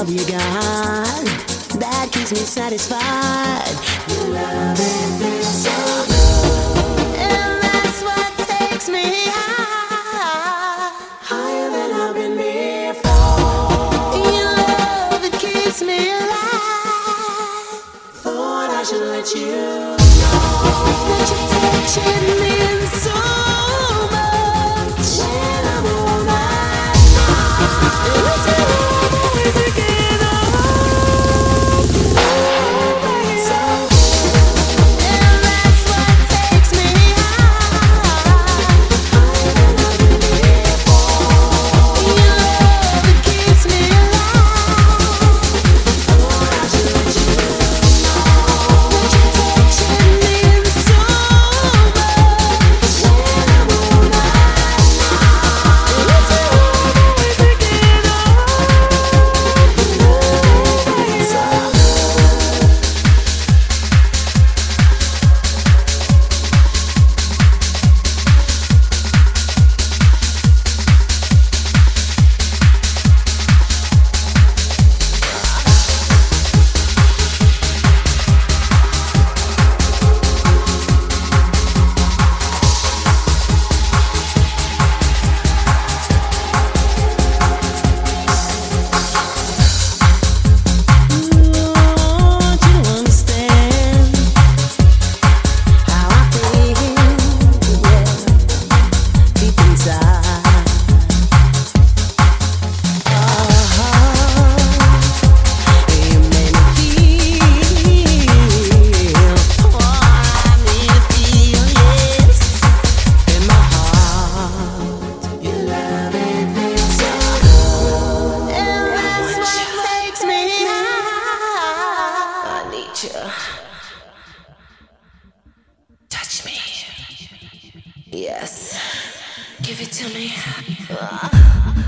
love you got that keeps me satisfied. Your love is so good, and that's what takes me high, higher than I've been before. Your love it keeps me alive. Thought I should let you know that you're touching me so. Touch. Touch me. Yes. Give it to me.